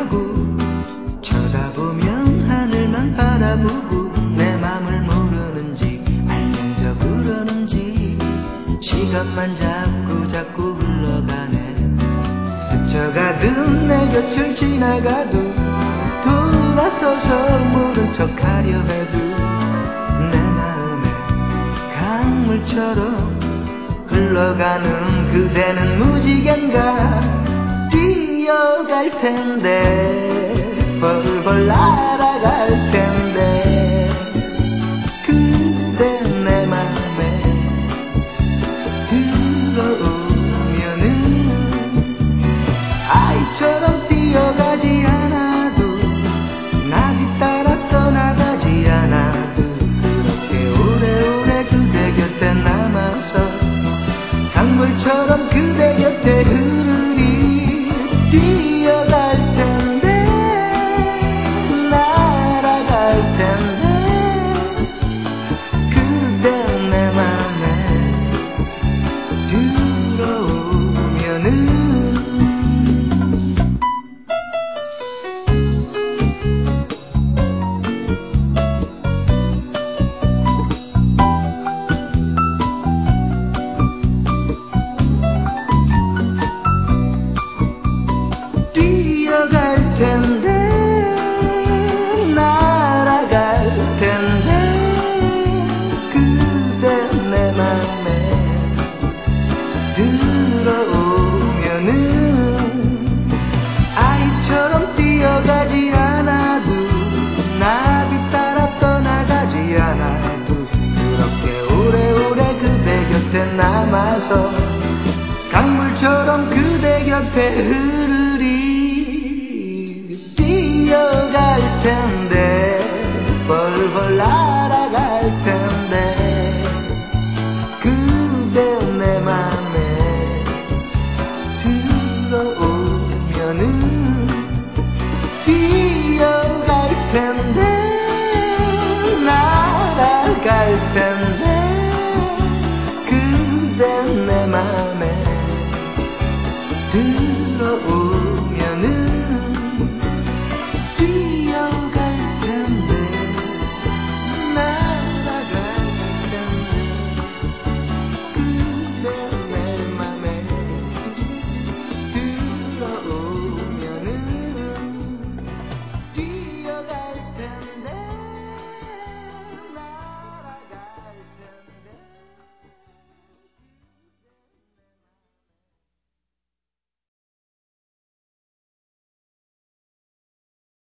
하고 쳐다보면 하늘만 바라보고 내 맘을 모르는지 알면서 그러는지 시간만 자꾸 자꾸 흘러가네. 스쳐가듯 내 곁을 지나가도 돌아서서 모른 척하려 해도 내 마음에 강물처럼 흘러가는 그대는 무지갠가? 뛰어갈 텐데 벌벌 날아갈 텐데 흐 흘러서 강물처럼 그대 곁에 흐르리 뛰어갈 텐데.